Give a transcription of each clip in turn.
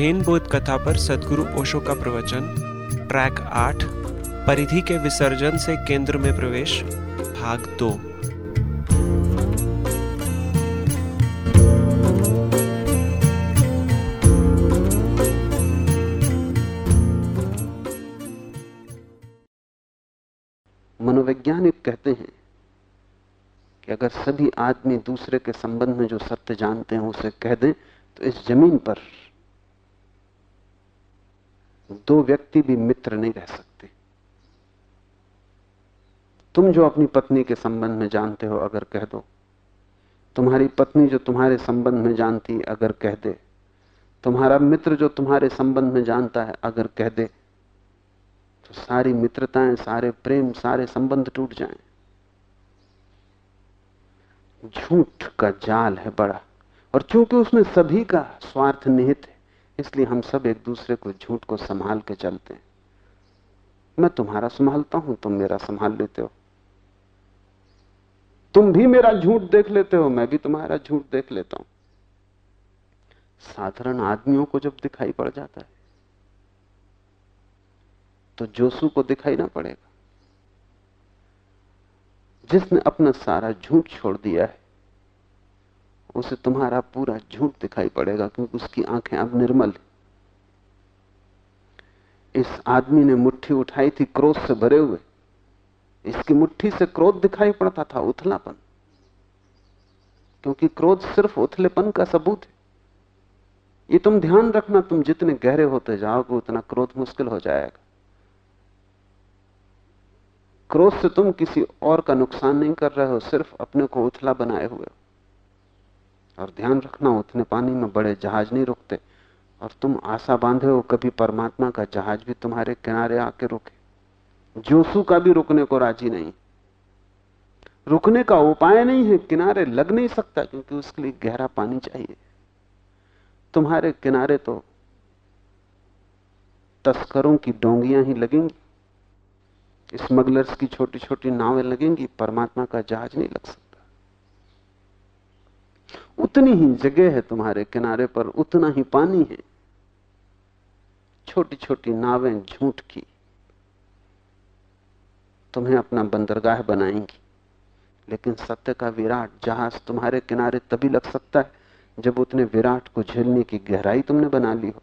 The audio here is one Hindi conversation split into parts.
जैन बोध कथा पर सदगुरु ओशो का प्रवचन ट्रैक आठ, परिधि के विसर्जन से केंद्र में प्रवेश, भाग दो। मनोवैज्ञानिक कहते हैं कि अगर सभी आदमी दूसरे के संबंध में जो सत्य जानते हैं, उसे कह दें तो इस ज़मीन पर दो व्यक्ति भी मित्र नहीं रह सकते। तुम जो अपनी पत्नी के संबंध में जानते हो अगर कह दो। तुम्हारी पत्नी जो तुम्हारे संबंध में जानती अगर कह दे। तुम्हारा मित्र जो तुम्हारे संबंध में जानता है अगर कह दे। तो सारी मित्रताएँ, सारे प्रेम, सारे संबंध टूट जाएँ। झूठ का जाल है बड़ा। और चूँकि उसमें सभी का स्वार्थ निहित इसलिए हम सब एक दूसरे को झूठ को संभाल के चलते हैं। मैं तुम्हारा संभालता हूँ, तुम मेरा संभाल लेते हो। तुम भी मेरा झूठ देख लेते हो, मैं भी तुम्हारा झूठ देख लेता हूँ। साधारण आदमियों को जब दिखाई पड़ जाता है तो जोसू को दिखाई ना पड़ेगा। जिसने अपना सारा झूठ छोड़ दिया है उसे तुम्हारा पूरा झूठ दिखाई पड़ेगा क्योंकि उसकी आँखें अब निर्मल इस आदमी ने मुट्ठी उठाई थी क्रोध से भरे हुए। इसकी मुट्ठी से क्रोध दिखाई पड़ता था, उथलापन। क्योंकि क्रोध सिर्फ़ उथलेपन का सबूत है। ये तुम ध्यान रखना, तुम जितने गहरे होते जाओगे, उतना क्रोध मुश्किल हो जाएगा। क्रोध से तुम किसी और का नुकसान नहीं कर रहे हो, सिर्फ़ अपने को उथला बनाए हुए हो। और ध्यान रखना, उतने पानी में बड़े जहाज़ नहीं रुकते। और तुम आशा बांधे हो कभी परमात्मा का जहाज़ भी तुम्हारे किनारे आके रुके। जोसू का भी रुकने को राज़ी नहीं। रुकने का उपाय नहीं है, किनारे लग नहीं सकता, क्योंकि उसके लिए गहरा पानी चाहिए। तुम्हारे किनारे तो तस्करों की डोंगियाँ ही लगेंगी, स्मगलर्स की छोटी छोटी नावें लगेंगी, परमात्मा का जहाज़ नहीं लग सकता। उतनी ही जगह है तुम्हारे किनारे पर, उतना ही पानी है। छोटी छोटी नावें झूठ की। तुम्हें अपना बंदरगाह बनाएँगी। लेकिन सत्य का विराट जहाज़ तुम्हारे किनारे तभी लग सकता है, जब उतने विराट को झेलने की गहराई तुमने बना ली हो।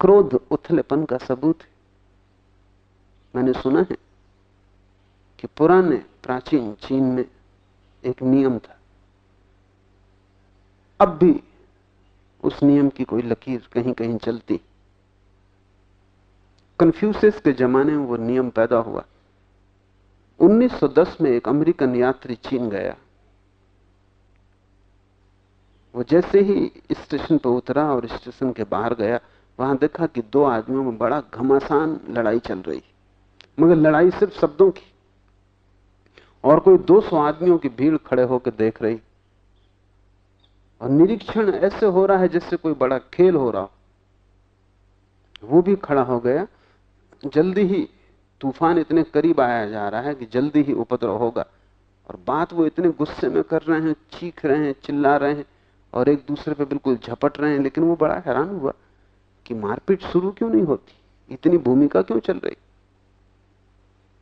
क्रोध उथलेपन का सबूत है। मैंने सुना है कि पुराने प्राचीन चीन में एक नियम था अब भी उस नियम की कोई लकीर कहीं कहीं चलती। कन्फ्यूसिस के जमाने में वो नियम पैदा हुआ। 1910 में एक अमेरिकन यात्री चीन गया। वो जैसे ही स्टेशन पर उतरा और स्टेशन के बाहर गया, वहाँ देखा कि दो आदमियों में बड़ा घमासान लड़ाई चल रही। मगर लड़ाई सिर्फ़ शब्दों की। और कोई 200 आदमियों की भीड़ खड़े होकर देख रही। और निरीक्षण ऐसे हो रहा है जैसे कोई बड़ा खेल हो रहा हो। वो भी खड़ा हो गया, जल्दी ही तूफ़ान इतने करीब आया जा रहा है कि जल्दी ही उपद्रव होगा। और बात वो इतने गुस्से में कर रहे हैं, चीख रहे हैं, चिल्ला रहे हैं और एक दूसरे पे बिल्कुल झपट रहे हैं, लेकिन वो बड़ा हैरान हुआ कि मारपीट शुरू क्यों नहीं होती? इतनी भूमिका क्यों चल रही?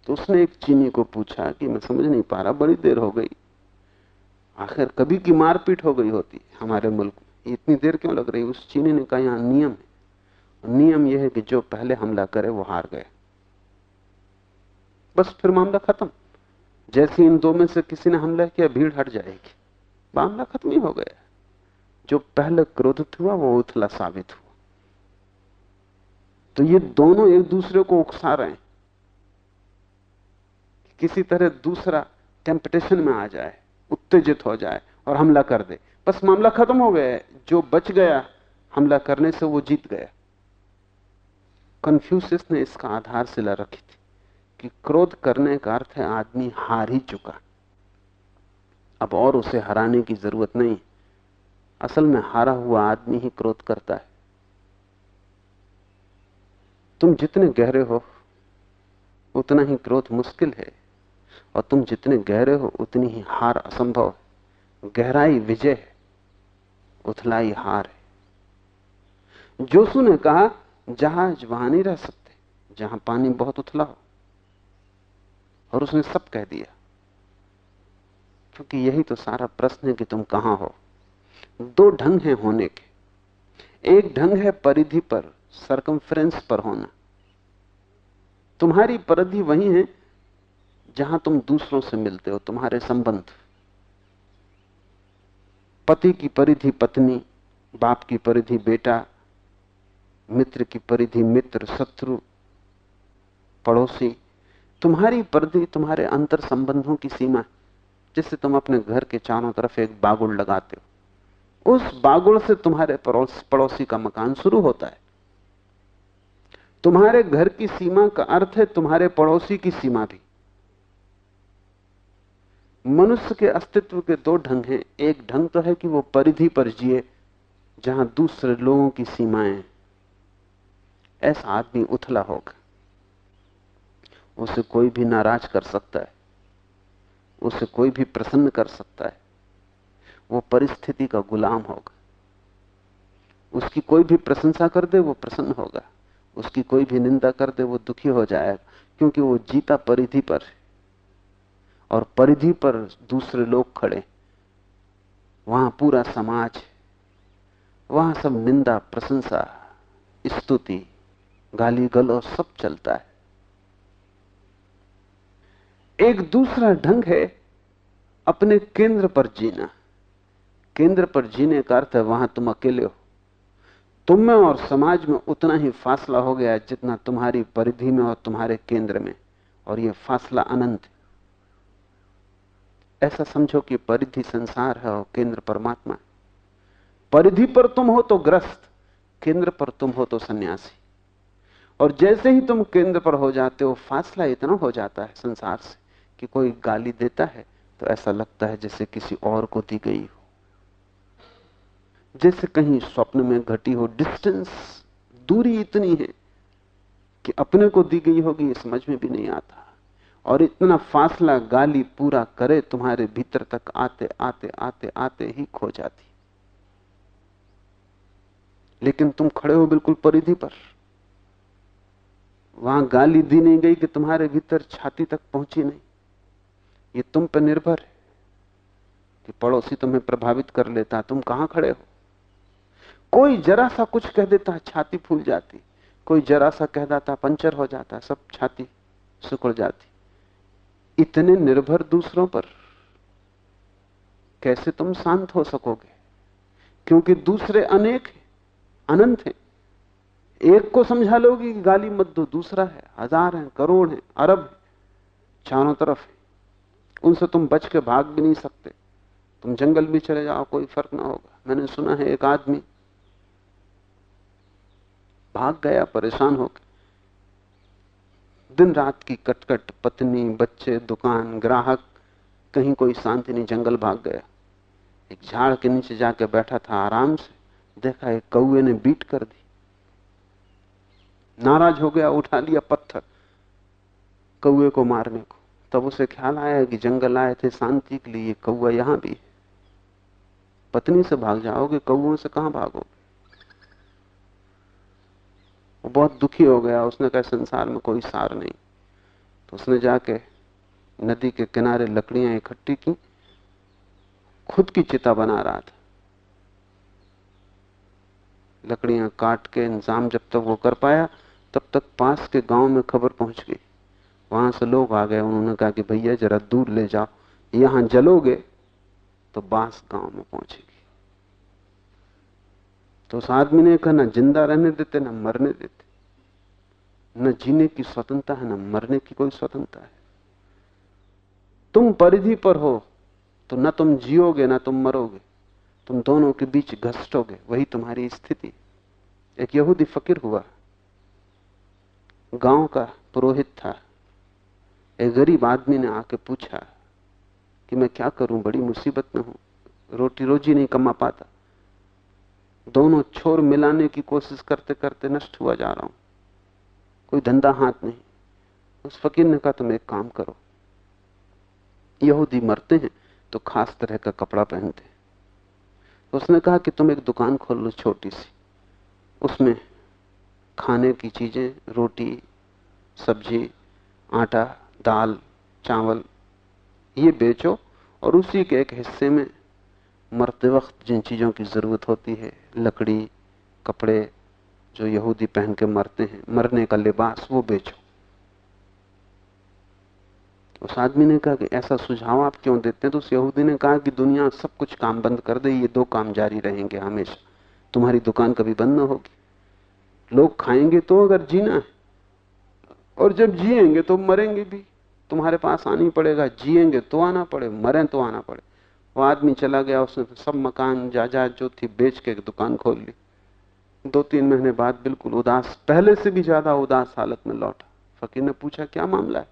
तो उसने एक चीनी को पूछा कि मैं समझ नहीं पा रहा, बड़ी देर हो गई। आखिर कभी की मारपीट हो गई होती हमारे मुल्क में। इतनी देर क्यों लग रही? उस चीनी ने कहा, यहाँ नियम है। नियम यह है कि जो पहले हमला करे, वो हार गए। बस फिर मामला खत्म। जैसे इन दो में से किसी ने हमला किया, भीड़ हट जाएगी। मामला खत्म ही हो गया। जो पहले क्रोधित हुआ, वो उथला साबित हुआ। तो ये दोनों एक दूसरे को उकसा रहे हैं किसी तरह दूसरा टेम्पटेशन में आ जाए। उत्तेजित हो जाए और हमला कर दे। बस मामला खत्म हो गया जो बच गया, हमला करने से वो जीत गया। कन्फ्यूसिस ने इसका आधार आधारशिला रखी थी कि क्रोध करने का अर्थ है आदमी हार ही चुका। अब और उसे हराने की ज़रूरत नहीं। असल में हारा हुआ आदमी ही क्रोध करता है। तुम जितने गहरे हो, उतना ही क्रोध मुश्किल है। और तुम जितने गहरे हो, उतनी ही हार असंभव है। गहराई विजय है, उथलाई हार है। जोसू ने कहा, जहाज़ वहाँ नहीं रह सकते, जहाँ पानी बहुत उथला हो। और उसने सब कह दिया, क्योंकि यही तो सारा प्रश्न है कि तुम कहाँ हो। दो ढंग हैं होने के। एक ढंग है परिधि पर सरकमफ्रेंस पर होना। तुम्हारी परिधि वही है जहाँ तुम दूसरों से मिलते हो, तुम्हारे संबंध। पति की परिधि पत्नी, बाप की परिधि बेटा, मित्र की परिधि मित्र, शत्रु, पड़ोसी। तुम्हारी परिधि तुम्हारे अंतर संबंधों की सीमा जिससे तुम अपने घर के चारों तरफ़ एक बागुड़ लगाते हो। उस बागुड़ से तुम्हारे पड़ोसी का मकान शुरू होता है। तुम्हारे घर की सीमा का अर्थ है तुम्हारे पड़ोसी की सीमा भी। मनुष्य के अस्तित्व के दो ढंग हैं। एक ढंग तो है कि वो परिधि पर जिए, जहाँ दूसरे लोगों की सीमाएँ ऐसा आदमी उथला होगा। उसे कोई भी नाराज़ कर सकता है। उसे कोई भी प्रसन्न कर सकता है। वो परिस्थिति का गुलाम होगा। उसकी कोई भी प्रशंसा कर दे, वो प्रसन्न होगा। उसकी कोई भी निंदा कर दे, वो दुखी हो जाएगा, क्योंकि वो जीता परिधि पर है। और परिधि पर दूसरे लोग खड़े। वहाँ पूरा समाज, वहाँ सब निंदा, प्रशंसा, स्तुति गाली गलो सब चलता है। एक दूसरा ढंग है अपने केंद्र पर जीना। केंद्र पर जीने का अर्थ है वहाँ तुम अकेले हो। तुम में और समाज में उतना ही फासला हो गया जितना तुम्हारी परिधि में और तुम्हारे केंद्र में, और यह फासला अनंत ऐसा समझो कि परिधि संसार है और केंद्र परमात्मा है। परिधि पर तुम हो तो ग्रस्त, केंद्र पर तुम हो तो सन्यासी। और जैसे ही तुम केंद्र पर हो जाते हो, फासला इतना हो जाता है संसार से कि कोई गाली देता है तो ऐसा लगता है जैसे किसी और को दी गई हो। जैसे कहीं स्वप्न में घटी हो, डिस्टेंस दूरी इतनी है कि अपने को दी गई होगी समझ में भी नहीं आता। और इतना फासला गाली पूरा करे, तुम्हारे भीतर तक आते आते आते आते ही खो जाती। लेकिन तुम खड़े हो बिल्कुल परिधि पर। वहाँ गाली दी नहीं गई कि तुम्हारे भीतर छाती तक पहुँची नहीं। ये तुम पर निर्भर है कि पड़ोसी तुम्हें प्रभावित कर लेता। तुम कहाँ खड़े हो? कोई जरा सा कुछ कह देता, छाती फूल जाती। कोई जरा सा कह देता, पंचर हो जाता, सब छाती सुकड़ जाती। इतने निर्भर दूसरों पर कैसे तुम शांत हो सकोगे? क्योंकि दूसरे अनेक हैं, अनंत हैं। एक को समझा लोगी कि गाली मत दो, दूसरा है, हज़ार है, करोड़ है, अरब चारों तरफ़ है। उनसे तुम बच के भाग भी नहीं सकते। तुम जंगल भी चले जाओ, कोई फ़र्क ना होगा। मैंने सुना है एक आदमी भाग गया, परेशान होकर। दिन रात की कटकट, पत्नी, बच्चे, दुकान, ग्राहक, कहीं कोई शांति नहीं जंगल भाग गया। एक झाड़ के नीचे जाके बैठा था, आराम से देखा एक कौए ने बीट कर दी। नाराज़ हो गया, उठा लिया पत्थर कौए को मारने को। तब उसे ख्याल आया कि जंगल आए थे, शांति के लिए कौआ यहाँ भी है। पत्नी से भाग जाओगे कौओं से कहाँ भागोगे? वो बहुत दुखी हो गया, उसने कहा संसार में कोई सार नहीं। तो उसने जाके नदी के किनारे लकड़ियाँ इकट्ठी की, खुद की चिता बना रहा था। लकड़ियाँ काट के इंतज़ाम जब तक वो कर पाया, तब तक पास के गाँव में खबर पहुँच गई। वहाँ से लोग आ गए, उन्होंने कहा कि, भैया, जरा दूर ले जाओ, यहाँ जलोगे तो बाँस गाँव में पहुंचेगी। तो उस आदमी ने कहा, ना ज़िंदा रहने देते, ना मरने देते। न जीने की स्वतंत्रता है, न मरने की कोई स्वतंत्रता है। तुम परिधि पर हो तो न तुम जियोगे, ना तुम मरोगे। तुम दोनों के बीच घसटोगे, वही तुम्हारी स्थिति एक यहूदी फकीर हुआ। गाँव का पुरोहित था। एक गरीब आदमी ने आके पूछा कि, मैं क्या करूँ? बड़ी मुसीबत में हूँ। रोटी रोजी नहीं कमा पाता। दोनों छोर मिलाने की कोशिश करते करते नष्ट हुआ जा रहा हूँ। कोई धंधा हाथ नहीं। उस फकीर ने कहा, तुम एक काम करो। यहूदी मरते हैं तो खास तरह का कपड़ा पहनते तो उसने कहा कि तुम एक दुकान खोल लो छोटी सी उसमें खाने की चीज़ें, रोटी, सब्ज़ी, आटा, दाल, चावल, ये बेचो और उसी के एक हिस्से में मरते वक्त जिन चीज़ों की ज़रूरत होती है, लकड़ी, कपड़े, जो यहूदी पहन के मरते हैं, मरने का लिबास, वो बेचो। उस आदमी ने कहा कि ऐसा सुझाव आप क्यों देते हैं? तो उस यहूदी ने कहा कि दुनिया सब कुछ काम बंद कर दे, ये दो काम जारी रहेंगे हमेशा। तुम्हारी दुकान कभी बंद ना होगी। लोग खाएँगे तो अगर जीना है, और जब जिएँगे तो मरेंगे भी। तुम्हारे पास आनी पड़ेगा, जिएँगे तो आना पड़े, मरें तो आना पड़े। वो आदमी चला गया, उसने सब मकान, जायदाद जो थी बेच के एक दुकान खोल ली। दो तीन महीने बाद बिल्कुल उदास, पहले से भी ज़्यादा उदास हालत में लौटा। फकीर ने पूछा, क्या मामला है?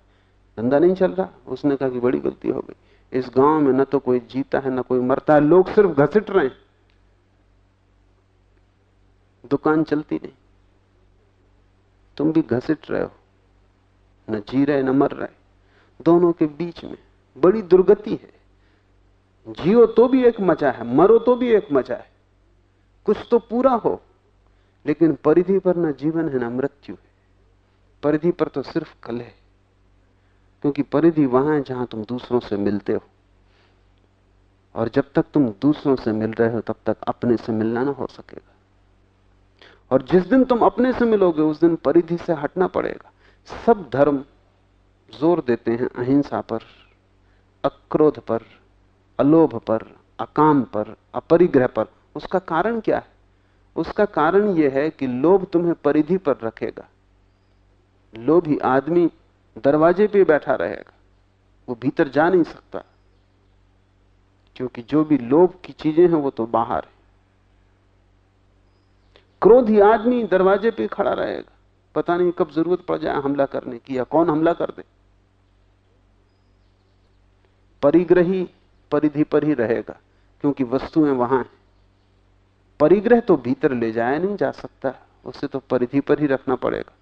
धंधा नहीं चल रहा। उसने कहा कि बड़ी गलती हो गई। इस गाँव में न तो कोई जीता है, न कोई मरता है। लोग सिर्फ़ घसीट रहे हैं। दुकान चलती नहीं। तुम भी घसीट रहे हो। न जी रहे, न मर रहे। दोनों के बीच में बड़ी दुर्गति है। जियो तो भी एक मज़ा है, मरो तो भी एक मज़ा है। कुछ तो पूरा हो, लेकिन परिधि पर ना जीवन है, ना मृत्यु है। परिधि पर तो सिर्फ़ कल है, क्योंकि परिधि वहाँ है जहाँ तुम दूसरों से मिलते हो। और जब तक तुम दूसरों से मिल रहे हो, तब तक अपने से मिलना ना हो सकेगा। और जिस दिन तुम अपने से मिलोगे, उस दिन परिधि से हटना पड़ेगा। सब धर्म ज़ोर देते हैं अहिंसा पर, अक्रोध पर अलोभ पर, अकाम पर, अपरिग्रह पर। उसका कारण क्या है? उसका कारण यह है कि लोभ तुम्हें परिधि पर रखेगा। लोभी आदमी दरवाजे पे बैठा रहेगा। वो भीतर जा नहीं सकता। क्योंकि जो भी लोभ की चीज़ें हैं, वो तो बाहर है। क्रोधी आदमी दरवाजे पे खड़ा रहेगा। पता नहीं कब ज़रूरत पड़ जाए, हमला करने की, या कौन हमला कर दे। परिग्रही परिधि पर ही रहेगा, क्योंकि वस्तुएँ वहाँ हैं। परिग्रह तो भीतर ले जाया नहीं जा सकता, उसे तो परिधि पर ही रखना पड़ेगा।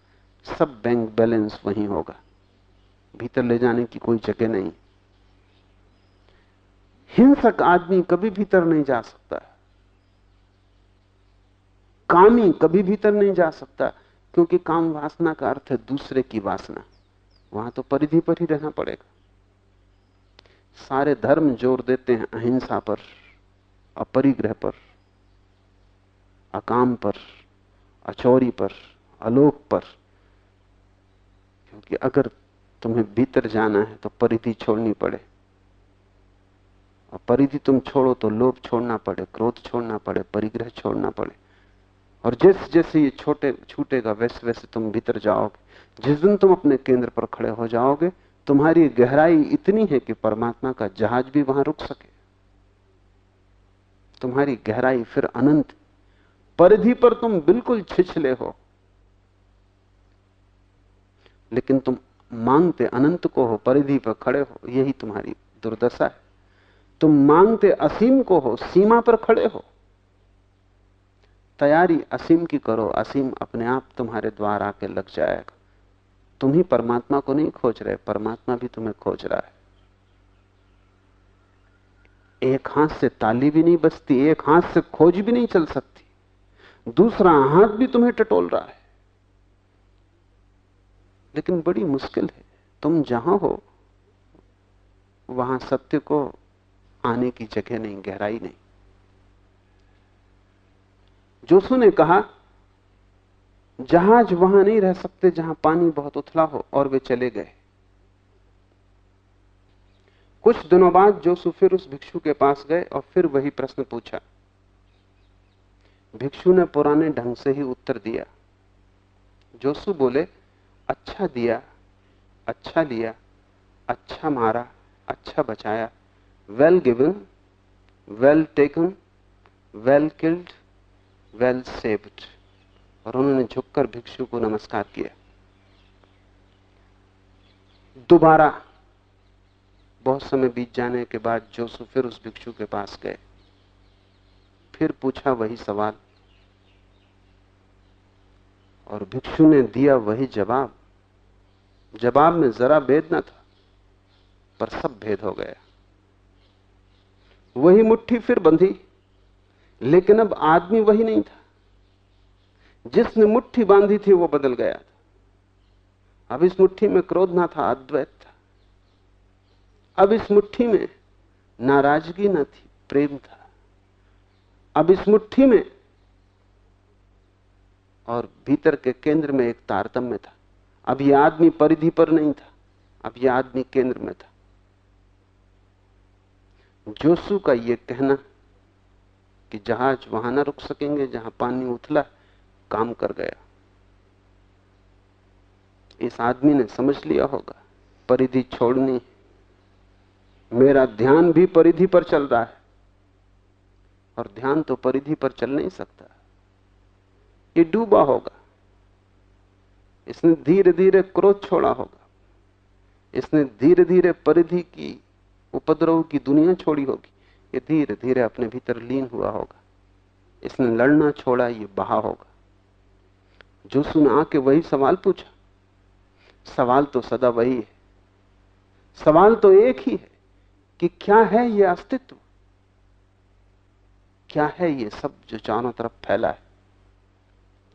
सब बैंक बैलेंस वहीं होगा। भीतर ले जाने की कोई जगह नहीं। हिंसक आदमी कभी भीतर नहीं जा सकता। कामी कभी भीतर नहीं जा सकता, क्योंकि काम वासना का अर्थ है दूसरे की वासना। वहाँ तो परिधि पर ही रहना पड़ेगा। सारे धर्म ज़ोर देते हैं अहिंसा पर, अपरिग्रह पर, अकाम पर, अचौरी पर, अलोक पर। क्योंकि अगर तुम्हें भीतर जाना है तो परिधि छोड़नी पड़े। और परिधि तुम छोड़ो तो लोभ छोड़ना पड़े, क्रोध छोड़ना पड़े, परिग्रह छोड़ना पड़े। और जैसे जैसे ये छोटे, छूटेगा वैसे वैसे तुम भीतर जाओगे। जिस दिन तुम अपने केंद्र पर खड़े हो जाओगे तुम्हारी गहराई इतनी है कि परमात्मा का जहाज़ भी वहाँ रुक सके। तुम्हारी गहराई फिर अनंत, परिधि पर तुम बिल्कुल छिछले हो। लेकिन तुम मांगते अनंत को हो, परिधि पर खड़े हो, यही तुम्हारी दुर्दशा है। तुम मांगते असीम को हो, सीमा पर खड़े हो। तैयारी असीम की करो, असीम अपने आप तुम्हारे द्वार आके लग जाएगा। तुम ही परमात्मा को नहीं खोज रहे, परमात्मा भी तुम्हें खोज रहा है। एक हाथ से ताली भी नहीं बचती एक हाथ से खोज भी नहीं चल सकती, दूसरा हाथ भी तुम्हें टटोल रहा है। लेकिन बड़ी मुश्किल है, तुम जहाँ हो, वहाँ सत्य को आने की जगह नहीं, गहराई नहीं। जोसु ने कहा जहाज़ वहाँ नहीं रह सकते जहाँ पानी बहुत उथला हो और वे चले गए। कुछ दिनों बाद जोसु फिर उस भिक्षु के पास गए और फिर वही प्रश्न पूछा। भिक्षु ने पुराने ढंग से ही उत्तर दिया। जोसु बोले अच्छा दिया अच्छा लिया अच्छा मारा अच्छा बचाया well given well taken well killed well saved और उन्होंने झुककर भिक्षु को नमस्कार किया। दोबारा बहुत समय बीत जाने के बाद जोसु फिर उस भिक्षु के पास गए। फिर पूछा वही सवाल। और भिक्षु ने दिया वही जवाब। जवाब में जरा भेद न था, पर सब भेद हो गया। वही मुट्ठी फिर बंधी, लेकिन अब आदमी वही नहीं था। जिसने मुट्ठी बांधी थी वो बदल गया था। अब इस मुट्ठी में क्रोध ना था, अद्वैत था। अब इस मुट्ठी में नाराज़गी ना थी, प्रेम था। अब इस मुट्ठी में और भीतर के केंद्र में एक तारतम्य था। अब यह आदमी परिधि पर नहीं था, अब यह आदमी केंद्र में था। जोसु का यह कहना कि जहाज़ वहाँ ना रुक सकेंगे जहाँ पानी उथला काम कर गया। इस आदमी ने समझ लिया होगा, परिधि छोड़नी मेरा ध्यान भी परिधि पर चल रहा है, और ध्यान तो परिधि पर चल नहीं सकता। ये डूबा होगा। इसने धीरे धीरे क्रोध छोड़ा होगा। इसने धीरे धीरे परिधि की, उपद्रव की दुनिया छोड़ी होगी। ये धीरे धीरे अपने भीतर लीन हुआ होगा। इसने लड़ना छोड़ा, ये बहा होगा। जो सुन आके वही सवाल पूछा। सवाल तो सदा वही है। सवाल तो एक ही है कि क्या है ये अस्तित्व? क्या है ये सब जो चारों तरफ़ फैला है?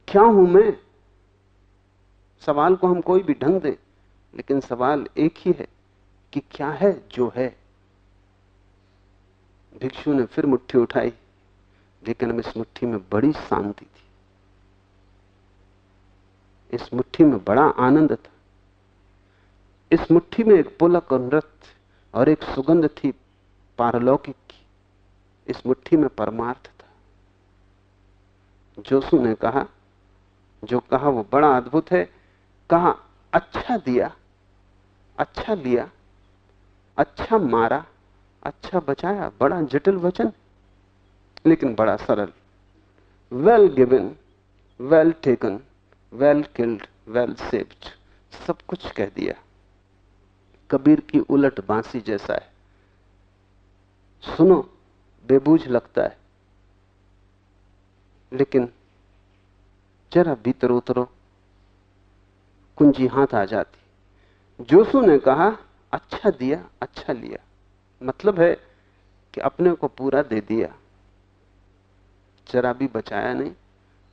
क्या हूँ मैं? सवाल को हम कोई भी ढंग दें, लेकिन सवाल एक ही है कि क्या है जो है? भिक्षु ने फिर मुट्ठी उठाई, लेकिन हम इस मुट्ठी में बड़ी शांति इस मुट्ठी में बड़ा आनंद था। इस मुट्ठी में एक पुलक और नृत्य और एक सुगंध थी पारलौकिक की। इस मुट्ठी में परमार्थ था। जोसु ने कहा, जो कहा वो बड़ा अद्भुत है। कहा अच्छा दिया अच्छा लिया अच्छा मारा अच्छा बचाया, बड़ा जटिल वचन लेकिन बड़ा सरल well given well taken well killed well saved सब कुछ कह दिया। कबीर की उलट बांसी जैसा है। सुनो बेबूझ लगता है। लेकिन जरा भीतर उतरो, कुंजी हाथ आ जाती। जोसु ने कहा अच्छा दिया अच्छा लिया। मतलब है कि अपने को पूरा दे दिया। जरा भी बचाया नहीं,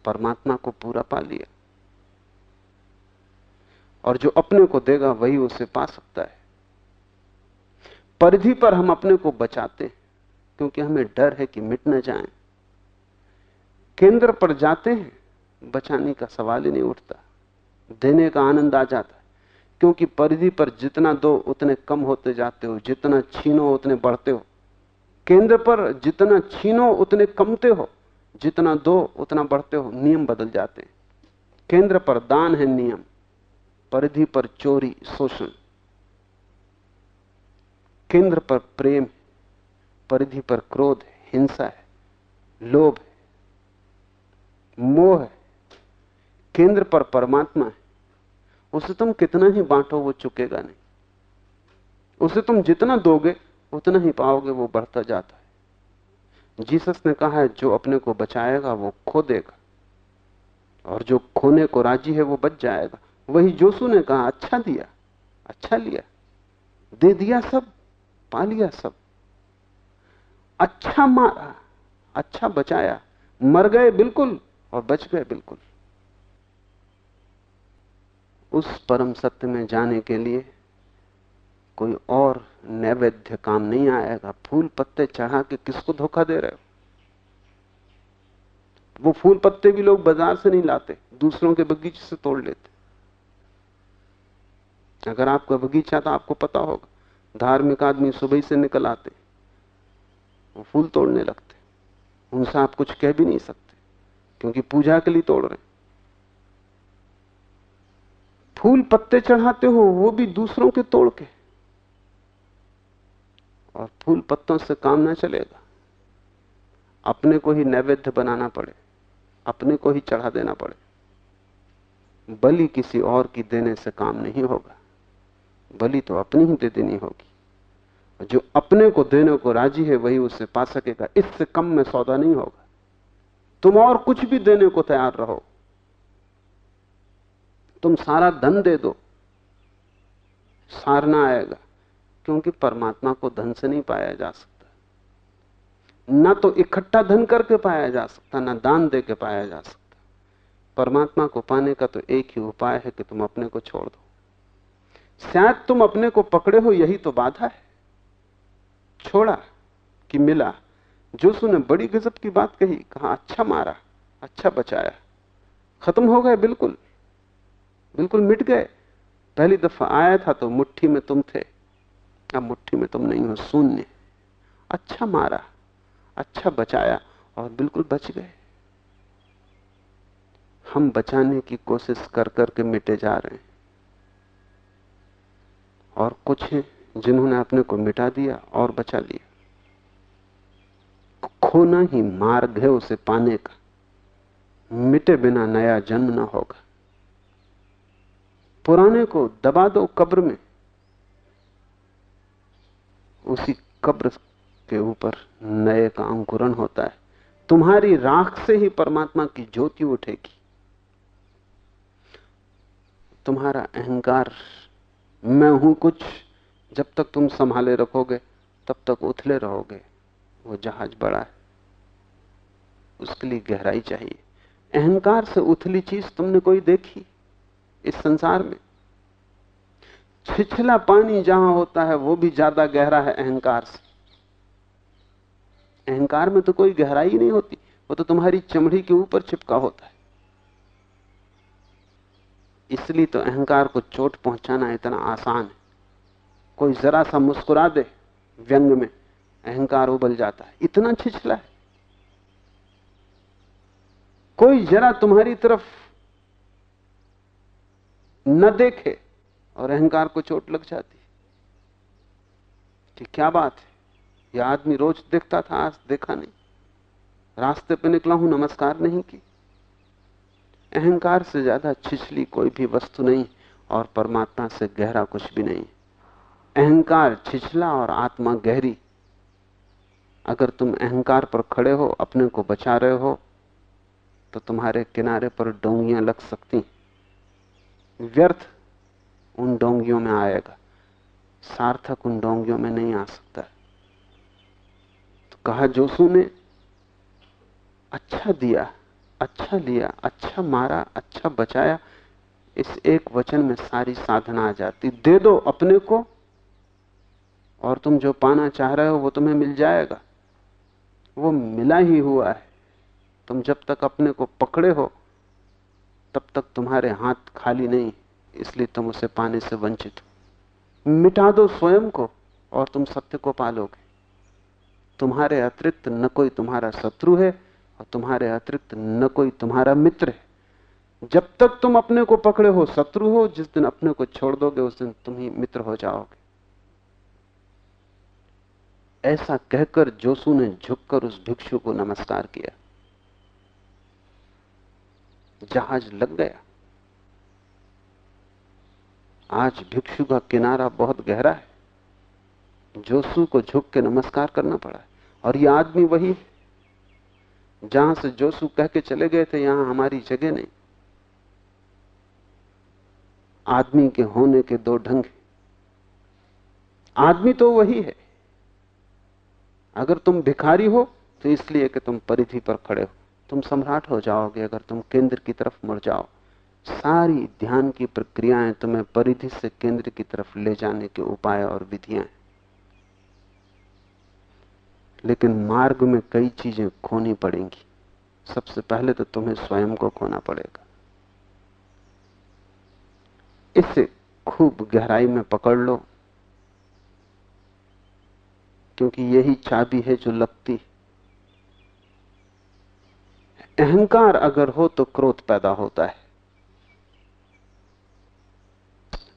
परमात्मा को पूरा पा लिया। और जो अपने को देगा, वही उसे पा सकता है। परिधि पर हम अपने को बचाते क्योंकि हमें डर है कि मिट न जाए। केंद्र पर जाते हैं, बचाने का सवाल ही नहीं उठता। देने का आनंद आ जाता है, क्योंकि परिधि पर जितना दो, उतने कम होते जाते हो, जितना छीनो, उतने बढ़ते हो। केंद्र पर जितना छीनो, उतने कमते हो, जितना दो, उतना बढ़ते हो, नियम बदल जाते हैं। केंद्र पर दान है नियम। परिधि पर चोरी शोषण केंद्र पर प्रेम, परिधि पर क्रोध, हिंसा है, लोभ है, मोह है। केंद्र पर परमात्मा है। उसे तुम कितना ही बांटो, वो चुकेगा नहीं। उसे तुम जितना दोगे, उतना ही पाओगे, वो बढ़ता जाता है। जीसस ने कहा है, जो अपने को बचाएगा, वो खो देगा। और जो खोने को राज़ी है, वो बच जाएगा। वही जोसु ने कहा अच्छा दिया अच्छा लिया, दे दिया सब, पा लिया सब। अच्छा मारा अच्छा बचाया, मर गए बिल्कुल और बच गए बिल्कुल। उस परम सत्य में जाने के लिए कोई और नैवेद्य काम नहीं आएगा। फूल पत्ते चढ़ा के किसको धोखा दे रहे हो? वो फूल पत्ते भी लोग बाज़ार से नहीं लाते, दूसरों के बगीचे से तोड़ लेते। अगर आपका बगीचा था, आपको पता होगा। धार्मिक आदमी सुबह से निकल आते, वो फूल तोड़ने लगते। उनसे आप कुछ कह भी नहीं सकते, क्योंकि पूजा के लिए तोड़ रहे। फूल पत्ते चढ़ाते हो, वो भी दूसरों के तोड़ के। और फूल पत्तों से काम ना चलेगा। अपने को ही नैवेद्य बनाना पड़े, अपने को ही चढ़ा देना पड़े। बलि किसी और की देने से काम नहीं होगा। बलि तो अपनी ही दे देनी होगी। जो अपने को देने को राज़ी है, वही उससे पा सकेगा। इससे कम में सौदा नहीं होगा। तुम और कुछ भी देने को तैयार रहो। तुम सारा धन दे दो। सार ना आएगा, क्योंकि परमात्मा को धन से नहीं पाया जा सकता। ना तो इकट्ठा धन करके पाया जा सकता, ना दान दे के पाया जा सकता। परमात्मा को पाने का तो एक ही उपाय है कि तुम अपने को छोड़ दो। शायद तुम अपने को पकड़े हो, यही तो बाधा है। छोड़ा कि मिला जोसु ने बड़ी गजब की बात कही, कहा अच्छा मारा अच्छा बचाया। खत्म हो गए बिल्कुल बिल्कुल मिट गए। पहली दफ़ा आया था तो मुट्ठी में तुम थे, अब मुट्ठी में तुम नहीं हो, शून्य। अच्छा मारा अच्छा बचाया और बिल्कुल बच गए। हम बचाने की कोशिश कर करके मिटे जा रहे हैं। और कुछ हैं जिन्होंने अपने को मिटा दिया और बचा लिया। खोना ही मार्ग है उसे पाने का। मिटे बिना नया जन्म ना होगा। पुराने को दबा दो कब्र में। उसी कब्र के ऊपर नए का अंकुरण होता है। तुम्हारी राख से ही परमात्मा की ज्योति उठेगी। तुम्हारा अहंकार मैं हूँ कुछ, जब तक तुम संभाले रखोगे, तब तक उथले रहोगे। वो जहाज़ बड़ा है। उसके लिए गहराई चाहिए। अहंकार से उथली चीज़ तुमने कोई देखी इस संसार में? छिछला पानी जहाँ होता है, वो भी ज़्यादा गहरा है अहंकार से। अहंकार में तो कोई गहराई नहीं होती, वो तो तुम्हारी चमड़ी के ऊपर चिपका होता है। इसलिए तो अहंकार को चोट पहुंचाना इतना आसान है। कोई जरा सा मुस्कुरा दे, व्यंग में अहंकार उबल जाता है। इतना छिछला है। कोई जरा तुम्हारी तरफ़ न देखे और अहंकार को चोट लग जाती कि क्या बात है? यह आदमी रोज देखता था, आज देखा नहीं। रास्ते पे निकला हूँ, नमस्कार नहीं की अहंकार से ज़्यादा छिछली कोई भी वस्तु नहीं और परमात्मा से गहरा कुछ भी नहीं। अहंकार छिछला और आत्मा गहरी। अगर तुम अहंकार पर खड़े हो, अपने को बचा रहे हो तो तुम्हारे किनारे पर डोंगियाँ लग सकती। व्यर्थ उन डोंगियों में आएगा। सार्थक उन डोंगियों में नहीं आ सकता। तो कहा जोसू ने अच्छा दिया। अच्छा लिया अच्छा मारा अच्छा बचाया, इस एक वचन में सारी साधना आ जाती। दे दो अपने को, और तुम जो पाना चाह रहे हो वो तुम्हें मिल जाएगा। वो मिला ही हुआ है। तुम जब तक अपने को पकड़े हो, तब तक तुम्हारे हाथ खाली नहीं, इसलिए तुम उसे पाने से वंचित हो। मिटा दो स्वयं को, और तुम सत्य को पालोगे। तुम्हारे अतिरिक्त न कोई तुम्हारा शत्रु है और तुम्हारे अतिरिक्त न कोई तुम्हारा मित्र है। जब तक तुम अपने को पकड़े हो, शत्रु हो, जिस दिन अपने को छोड़ दोगे, उस दिन तुम ही मित्र हो जाओगे। ऐसा कहकर जोसू ने झुककर उस भिक्षु को नमस्कार किया। जहाज़ लग गया। आज भिक्षु का किनारा बहुत गहरा है। जोसू को झुक के नमस्कार करना पड़ा। है और यह आदमी वही जहाँ से जोसू कह के चले गए थे, यहाँ हमारी जगह नहीं। आदमी के होने के दो ढंग आदमी तो वही है। अगर तुम भिखारी हो तो इसलिए कि तुम परिधि पर खड़े हो। तुम सम्राट हो जाओगे, अगर तुम केंद्र की तरफ़ मुड़ जाओ। सारी ध्यान की प्रक्रियाएँ तुम्हें परिधि से केंद्र की तरफ़ ले जाने के उपाय और विधियाँ लेकिन मार्ग में कई चीज़ें खोनी पड़ेंगी। सबसे पहले तो तुम्हें स्वयं को खोना पड़ेगा। इसे खूब गहराई में पकड़ लो, क्योंकि यही चाबी है जो लगती अहंकार अगर हो तो क्रोध पैदा होता है।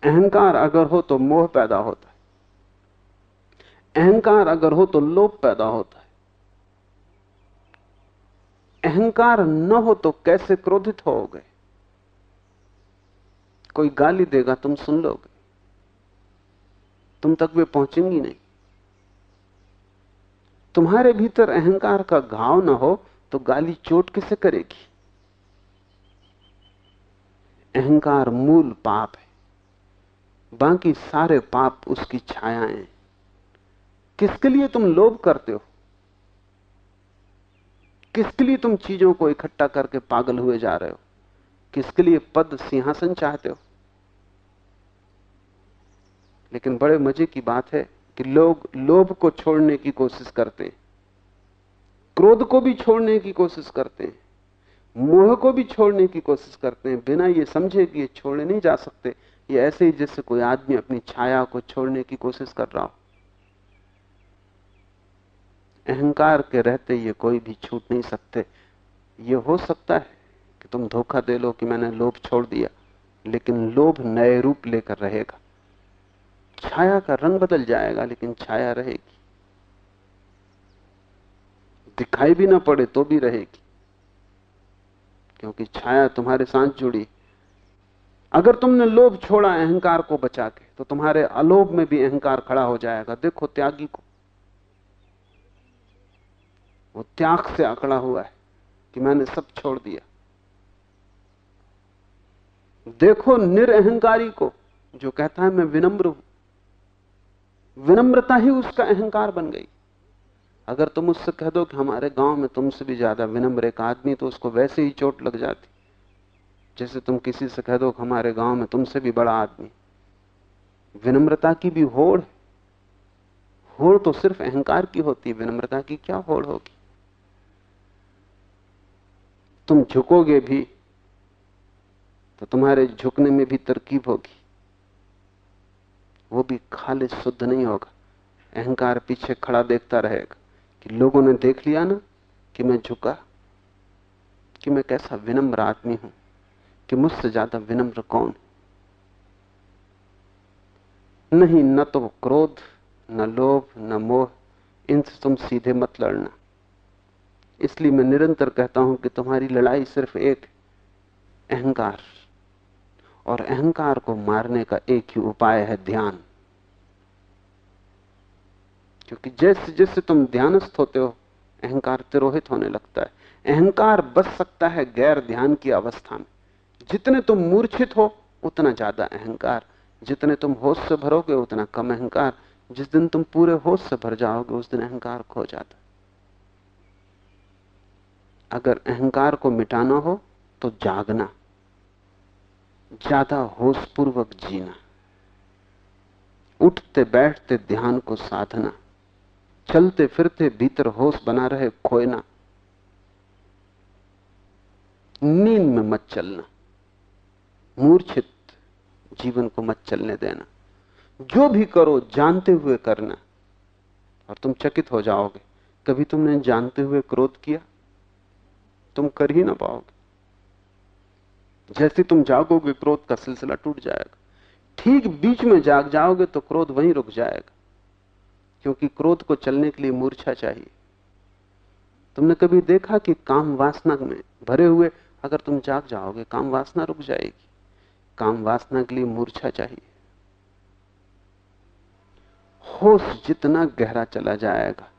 अहंकार अगर हो तो मोह पैदा होता है। अहंकार अगर हो तो लोभ पैदा होता है। अहंकार न हो तो कैसे क्रोधित हो गए कोई गाली देगा, तुम सुन लोगे। तुम तक वे पहुंचेंगी नहीं। तुम्हारे भीतर अहंकार का घाव ना हो तो गाली चोट किसे करेगी? अहंकार मूल पाप है। बाकी सारे पाप उसकी छायाएँ किसके लिए तुम लोभ करते हो? किसके लिए तुम चीज़ों को इकट्ठा करके पागल हुए जा रहे हो? किसके लिए पद सिंहासन चाहते हो? लेकिन बड़े मज़े की बात है कि लोग लोभ को छोड़ने की कोशिश करते हैं। क्रोध को भी छोड़ने की कोशिश करते हैं। मोह को भी छोड़ने की कोशिश करते हैं। बिना ये समझे कि ये छोड़े नहीं जा सकते। ये ऐसे ही जैसे कोई आदमी अपनी छाया को छोड़ने की कोशिश कर रहा हो। अहंकार के रहते ये कोई भी छूट नहीं सकते। ये हो सकता है कि तुम धोखा दे लो कि मैंने लोभ छोड़ दिया, लेकिन लोभ नए रूप लेकर रहेगा। छाया का रंग बदल जाएगा, लेकिन छाया रहेगी। दिखाई भी ना पड़े तो भी रहेगी, क्योंकि छाया तुम्हारे साथ जुड़ी। अगर तुमने लोभ छोड़ा अहंकार को बचा के तो तुम्हारे अलोभ में भी अहंकार खड़ा हो जाएगा। देखो त्यागी को। वो त्याग से अकड़ा हुआ है कि मैंने सब छोड़ दिया। देखो निरअहंकारी को जो कहता है, मैं विनम्र हूँ। विनम्रता ही उसका अहंकार बन गई। अगर तुम उससे कह दो कि हमारे गाँव में तुमसे भी ज़्यादा विनम्र एक आदमी तो उसको वैसे ही चोट लग जाती। जैसे तुम किसी से कह दो कि हमारे गाँव में तुमसे भी बड़ा आदमी। विनम्रता की भी होड़ होड़ तो सिर्फ़ अहंकार की होती है, विनम्रता की क्या होड़ होगी? तुम झुकोगे भी तो तुम्हारे झुकने में भी तरकीब होगी। वो भी खाली शुद्ध नहीं होगा। अहंकार पीछे खड़ा देखता रहेगा कि लोगों ने देख लिया ना कि मैं झुका, कि मैं कैसा विनम्र आदमी हूँ, कि मुझसे ज़्यादा विनम्र कौन नहीं, न तो क्रोध, न लोभ, न मोह, इनसे तुम सीधे मत लड़ना। इसलिए मैं निरंतर कहता हूँ कि तुम्हारी लड़ाई सिर्फ़ एक अहंकार और अहंकार को मारने का एक ही उपाय है ध्यान। क्योंकि जैसे जैसे तुम ध्यानस्थ होते हो, अहंकार तिरोहित होने लगता है। अहंकार बच सकता है गैर ध्यान की अवस्था में। जितने तुम मूर्छित हो, उतना ज़्यादा अहंकार। जितने तुम होश से भरोगे, उतना कम अहंकार। जिस दिन तुम पूरे होश से भर जाओगे, उस दिन अहंकार खो जाता अगर अहंकार को मिटाना हो तो जागना। ज़्यादा होशपूर्वक जीना। उठते बैठते ध्यान को साधना। चलते फिरते भीतर होश बना रहे खोना। नींद में मत चलना। मूर्छित जीवन को मत चलने देना। जो भी करो, जानते हुए करना। और तुम चकित हो जाओगे। कभी तुमने जानते हुए क्रोध किया? तुम कर ही ना पाओगे। जैसे तुम जागोगे, क्रोध का सिलसिला टूट जाएगा। ठीक बीच में जाग जाओगे तो क्रोध वहीं रुक जाएगा, क्योंकि क्रोध को चलने के लिए मूर्छा चाहिए। तुमने कभी देखा कि काम वासना में भरे हुए, अगर तुम जाग जाओगे, काम वासना रुक जाएगी। काम वासना के लिए मूर्छा चाहिए। होश जितना गहरा चला जाएगा,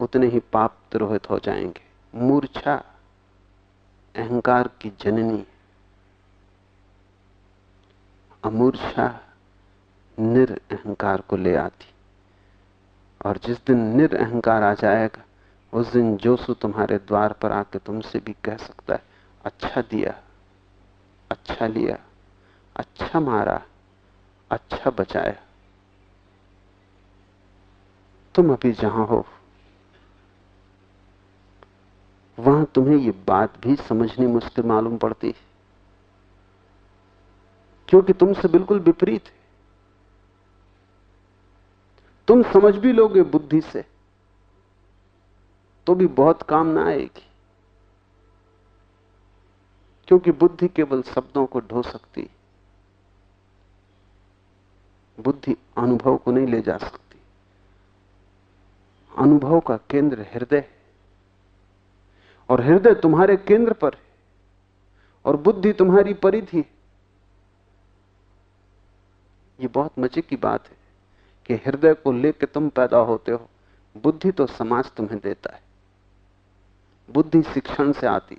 उतने ही पाप द्रोहित हो जाएँगे। मूर्छा अहंकार की जननी। अमूर्छा निर अहंकार को ले आती। और जिस दिन निरअहकार आ जाएगा, उस दिन जोसु तुम्हारे द्वार पर आके तुमसे भी कह सकता है अच्छा दिया अच्छा लिया अच्छा मारा अच्छा बचाया। तुम अभी जहाँ हो वहाँ तुम्हें ये बात भी समझनी मुश्किल मालूम पड़ती है। क्योंकि तुमसे बिल्कुल विपरीत है। तुम समझ भी लोगे बुद्धि से तो भी बहुत काम ना आएगी। क्योंकि बुद्धि केवल शब्दों को ढो सकती बुद्धि अनुभव को नहीं ले जा सकती। अनुभव का केंद्र हृदय और हृदय तुम्हारे केंद्र पर है और बुद्धि तुम्हारी परिधि ये बहुत मज़े की बात है कि हृदय को लेकर तुम पैदा होते हो, बुद्धि तो समाज तुम्हें देता है। बुद्धि शिक्षण से आती,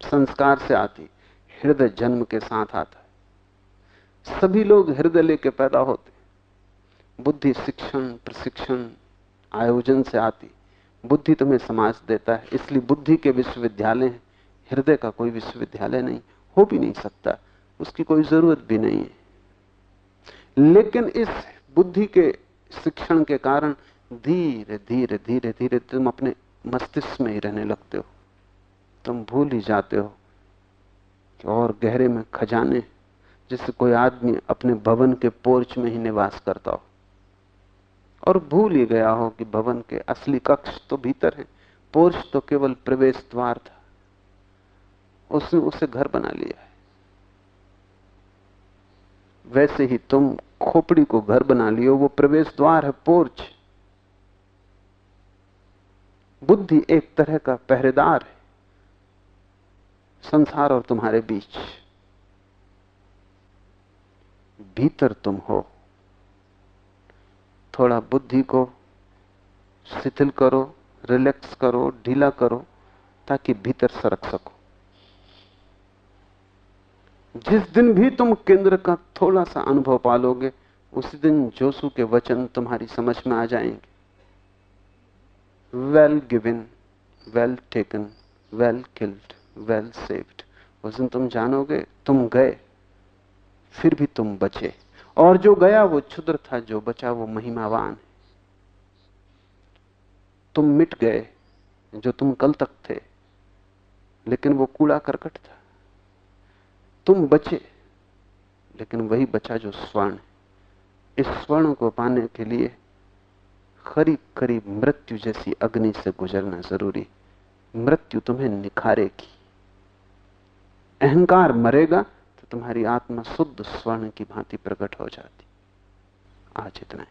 संस्कार से आती, हृदय जन्म के साथ आता है। सभी लोग हृदय लेके पैदा होते बुद्धि शिक्षण, प्रशिक्षण, आयोजन से आती बुद्धि तुम्हें समाज देता है, इसलिए बुद्धि के विश्वविद्यालय हैं। हृदय का कोई विश्वविद्यालय नहीं, हो भी नहीं सकता, उसकी कोई ज़रूरत भी नहीं है। लेकिन इस बुद्धि के शिक्षण के कारण धीरे धीरे धीरे धीरे तुम अपने मस्तिष्क में ही रहने लगते हो। तुम भूल ही जाते हो कि और गहरे में खजाने जिससे कोई आदमी अपने भवन के पोर्च में ही निवास करता हो। और भूल ही गया हो कि भवन के असली कक्ष तो भीतर है, पोर्च तो केवल प्रवेश द्वार था। उसने उसे घर बना लिया है। वैसे ही तुम खोपड़ी को घर बना लियो, वो प्रवेश द्वार है, पोर्च। बुद्धि एक तरह का पहरेदार है, संसार और तुम्हारे बीच। भीतर तुम हो। थोड़ा बुद्धि को शिथिल करो रिलैक्स करो, ढीला करो, ताकि भीतर सरक सको। जिस दिन भी तुम केंद्र का थोड़ा सा अनुभव पालोगे, उसी दिन जोसु के वचन तुम्हारी समझ में आ जाएँगे। Well given well taken well killed well saved उस दिन तुम जानोगे, तुम गए, फिर भी तुम बचे। और जो गया वो क्षुद्र था, जो बचा वो महिमावान है। तुम मिट गए, जो तुम कल तक थे, लेकिन वो कूड़ा करकट था। तुम बचे, लेकिन वही बचा जो स्वर्ण इस स्वर्ण को पाने के लिए करीब करीब मृत्यु जैसी अग्नि से गुजरना ज़रूरी मृत्यु तुम्हें निखारेगी। अहंकार मरेगा तुम्हारी आत्मा शुद्ध स्वर्ण की भांति प्रकट हो जाती। आज इतना ही।